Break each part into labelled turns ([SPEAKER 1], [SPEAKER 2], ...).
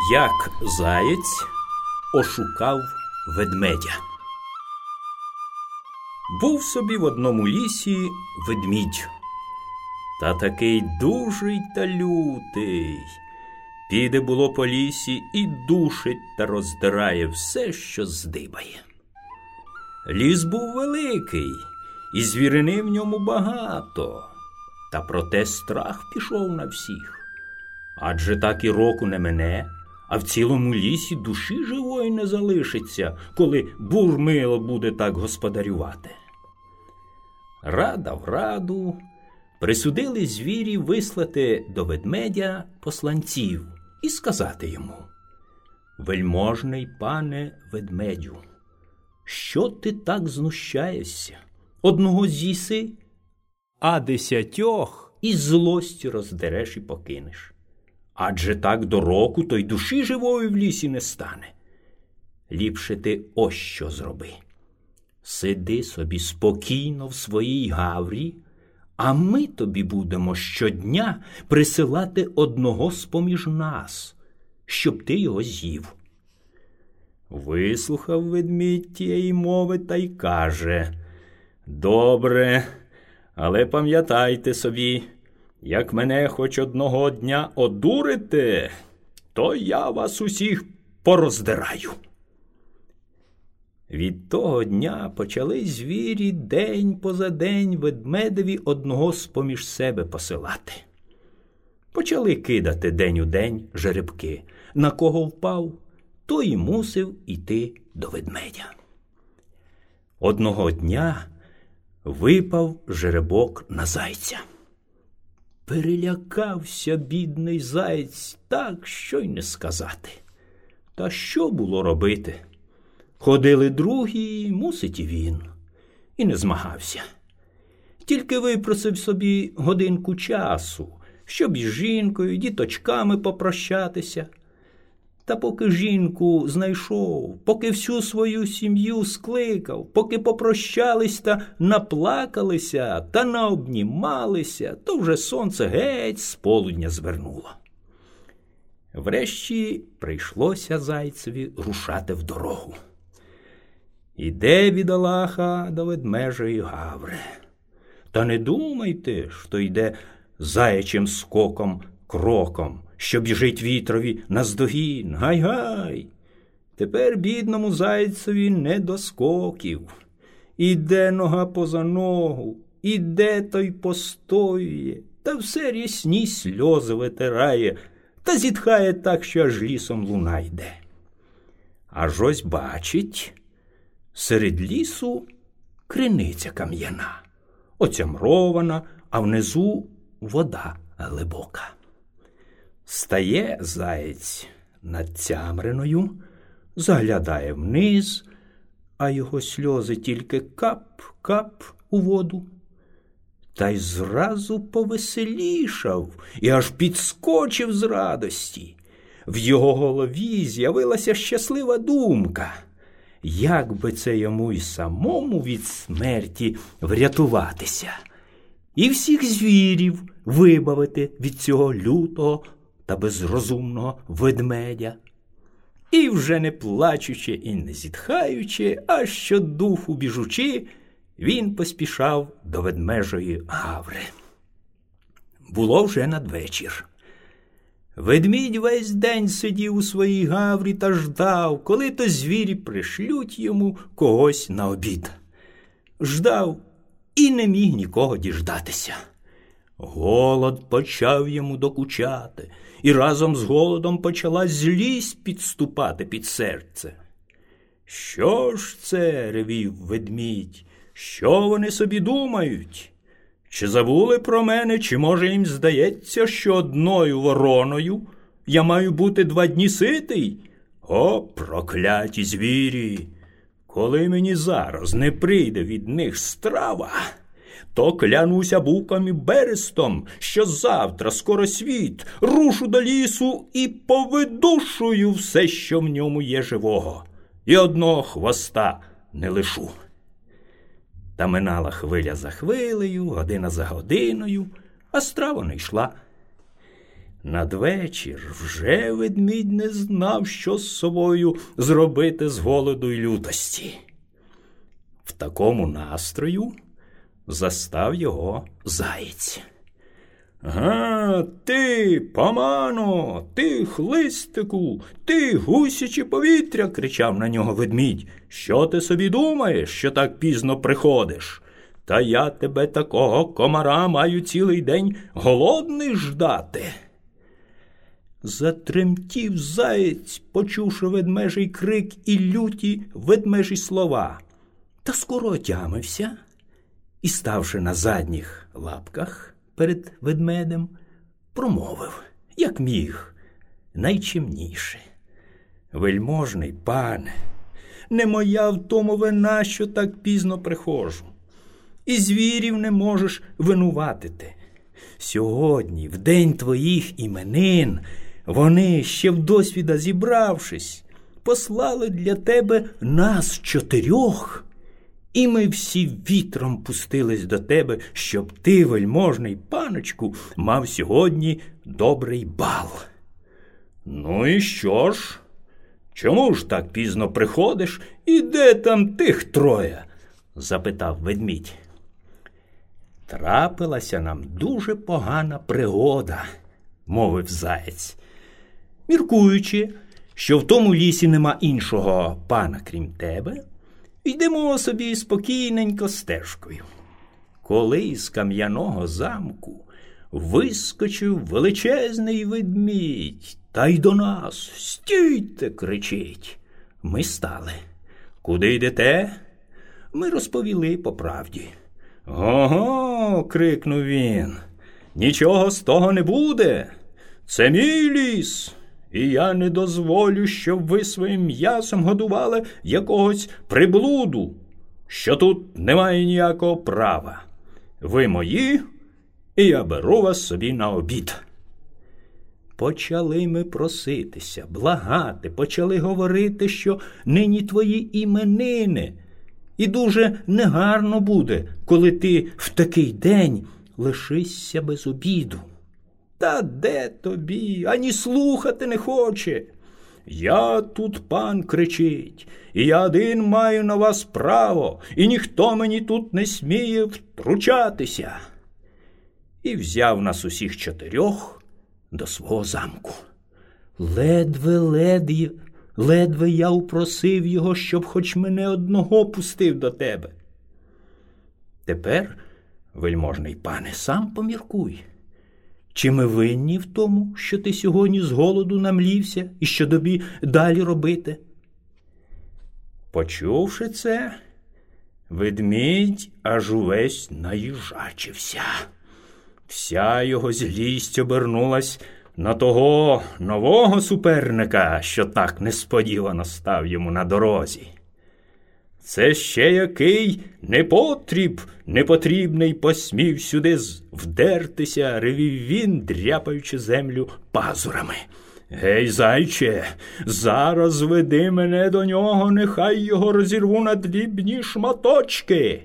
[SPEAKER 1] Як заєць ошукав ведмедя. Був собі в одному лісі ведмідь, та такий дужий та лютий. Піде було по лісі і душить та роздирає все, що здибає. Ліс був великий, і звірини в ньому багато, та проте страх пішов на всіх. Адже так і року не мене, а в цілому лісі душі живої не залишиться, коли бурмило буде так господарювати. Рада в раду присудили звірі вислати до ведмедя посланців і сказати йому Вельможний пане ведмедю, що ти так знущаєшся? Одного з'їси, а десятьох із злості роздереш і покинеш. Адже так до року то й душі живої в лісі не стане. Ліпше ти ось що зроби. Сиди собі спокійно в своїй гаврі, а ми тобі будемо щодня присилати одного з поміж нас, щоб ти його з'їв. Вислухав ведмідь тієї мови та й каже Добре, але пам'ятайте собі, як мене хоч одного дня одурите, то я вас усіх пороздираю. Від того дня почали звірі день поза день ведмедеві одного з поміж себе посилати. Почали кидати день у день жеребки. На кого впав, той і мусив іти до ведмедя. Одного дня випав жеребок на зайця. Перелякався бідний заєць так, що й не сказати. Та що було робити? Ходили другі, мусить і він, і не змагався. Тільки випросив собі годинку часу, щоб із жінкою, діточками попрощатися. Та поки жінку знайшов, поки всю свою сім'ю скликав, поки попрощались та наплакалися та наобнімалися, то вже сонце геть з полудня звернуло. Врешті прийшлося зайцеві рушати в дорогу. Іде бідолаха до ведмежої гаври. Та не думайте, що йде заячим скоком, кроком, що біжить вітрові наздогін. Гай-гай. Тепер бідному зайцеві не до скоків. Іде нога поза ногу, іде той постоює, та все рясні сльози витирає, та зітхає так, що аж лісом луна йде. Аж ось бачить. Серед лісу криниця кам'яна, оцямрована, а внизу вода глибока. Стає заєць над цямриною, заглядає вниз, а його сльози тільки кап-кап у воду. Та й зразу повеселішав і аж підскочив з радості. В його голові з'явилася щаслива думка як би це йому й самому від смерті врятуватися, і всіх звірів вибавити від цього лютого та безрозумного ведмедя. І вже не плачучи і не зітхаючи, а щодуху біжучи, він поспішав до ведмежої гаври. Було вже надвечір. Ведмідь весь день сидів у своїй гаврі та ждав, коли то звірі пришлють йому когось на обід. Ждав і не міг нікого діждатися. Голод почав йому докучати, і разом з голодом почала злість підступати під серце. Що ж це, ревів ведмідь, що вони собі думають? Чи забули про мене, чи, може, їм здається, що одною вороною я маю бути два дні ситий? О, прокляті звірі! Коли мені зараз не прийде від них страва, то клянуся буком і берестом, що завтра скоро світ рушу до лісу і повидушую все, що в ньому є живого, і одного хвоста не лишу. Та минала хвиля за хвилею, година за годиною, а страва не йшла. Надвечір вже ведмідь не знав, що з собою зробити з голоду й лютості. В такому настрою застав його заєць. Га, ти, памано, ти, хлистику, ти гусяче повітря, кричав на нього ведмідь. Що ти собі думаєш, що так пізно приходиш? Та я тебе такого комара маю цілий день голодний ждати. Затремтів заєць, почувши ведмежий крик і люті ведмежі слова, та скоро отямився і, ставши на задніх лапках перед ведмедем, промовив, як міг, найчимніше. Вельможний пане, не моя в тому вина, що так пізно приходжу. І звірів не можеш винуватити. Сьогодні, в день твоїх іменин, вони, ще в досвіда зібравшись, послали для тебе нас чотирьох, і ми всі вітром пустились до тебе, щоб ти, вельможний паночку, мав сьогодні добрий бал. Ну і що ж? Чому ж так пізно приходиш і де там тих троє? запитав ведмідь. Трапилася нам дуже погана пригода, мовив заєць. Міркуючи, що в тому лісі нема іншого пана, крім тебе, йдемо собі спокійненько стежкою. Коли із кам'яного замку вискочив величезний ведмідь, та й до нас стійте, кричить. Ми стали. Куди йдете? Ми розповіли по правді. Ого. крикнув він. Нічого з того не буде. Це мій ліс. І я не дозволю, щоб ви своїм м'ясом годували якогось приблуду, що тут немає ніякого права. Ви мої, і я беру вас собі на обід. Почали ми проситися, благати, почали говорити, що нині твої іменини. І дуже негарно буде, коли ти в такий день лишишся без обіду. Та де тобі ані слухати не хоче. Я тут пан кричить, і я один маю на вас право, і ніхто мені тут не сміє втручатися. І взяв нас усіх чотирьох до свого замку. Ледве ледве, ледве я упросив його, щоб хоч мене одного пустив до тебе. Тепер, вельможний пане, сам поміркуй. Чи ми винні в тому, що ти сьогодні з голоду намлівся і що тобі далі робити? Почувши це, ведмідь аж увесь наїжачився. Вся його злість обернулась на того нового суперника, що так несподівано став йому на дорозі. Це ще який непотріб непотрібний посмів сюди вдертися, ревів він, дряпаючи землю пазурами. Гей, зайче, зараз веди мене до нього, нехай його розірву на дрібні шматочки.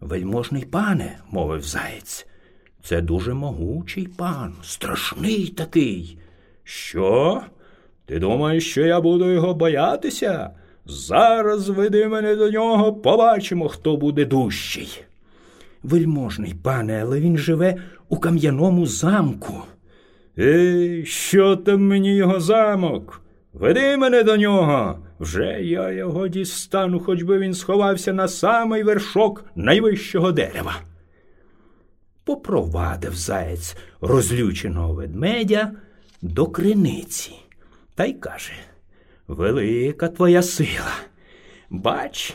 [SPEAKER 1] Вельможний пане, мовив заєць, це дуже могучий пан, страшний такий. Що? Ти думаєш, що я буду його боятися? Зараз веди мене до нього, побачимо, хто буде дужчий. Вельможний пане, але він живе у кам'яному замку. Ей, що там мені його замок? Веди мене до нього. Вже я його дістану, хоч би він сховався на самий вершок найвищого дерева. Попровадив заєць розлюченого ведмедя до криниці та й каже Велика твоя сила. Бач,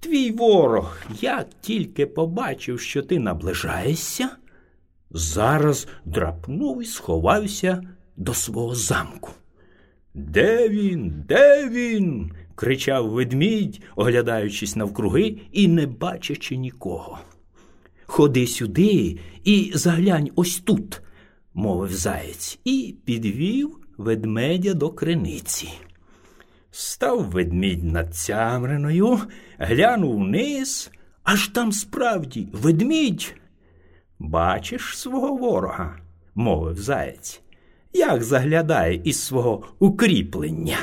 [SPEAKER 1] твій ворог, як тільки побачив, що ти наближаєшся, зараз драпнув і сховався до свого замку. Де він? Де він? кричав ведмідь, оглядаючись навкруги і не бачачи нікого. Ходи сюди і заглянь ось тут, мовив заєць, і підвів ведмедя до криниці. Став ведмідь над цямриною, глянув вниз, аж там справді ведмідь. Бачиш свого ворога? мовив заєць, як заглядає із свого укріплення.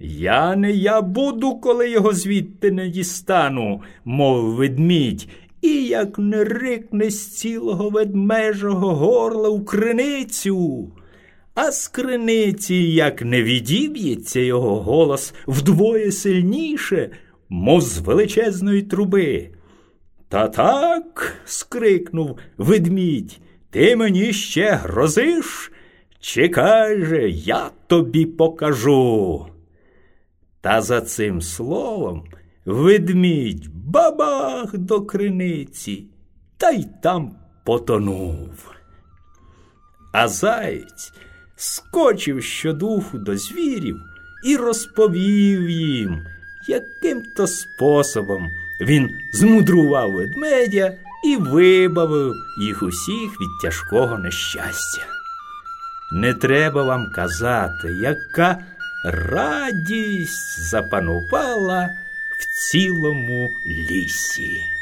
[SPEAKER 1] Я не я буду, коли його звідти не дістану, мовив ведмідь, і як не рикне з цілого ведмежого горла у криницю. А з криниці, як не відіб'ється його голос вдвоє сильніше, мов з величезної труби. Та так. скрикнув ведмідь, ти мені ще грозиш? Чекай же, я тобі покажу. Та за цим словом ведмідь бабах до криниці, та й там потонув. А заєць скочив щодуху до звірів і розповів їм, яким то способом він змудрував ведмедя і вибавив їх усіх від тяжкого нещастя. Не треба вам казати, яка радість запанувала в цілому лісі.